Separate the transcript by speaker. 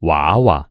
Speaker 1: 娃娃。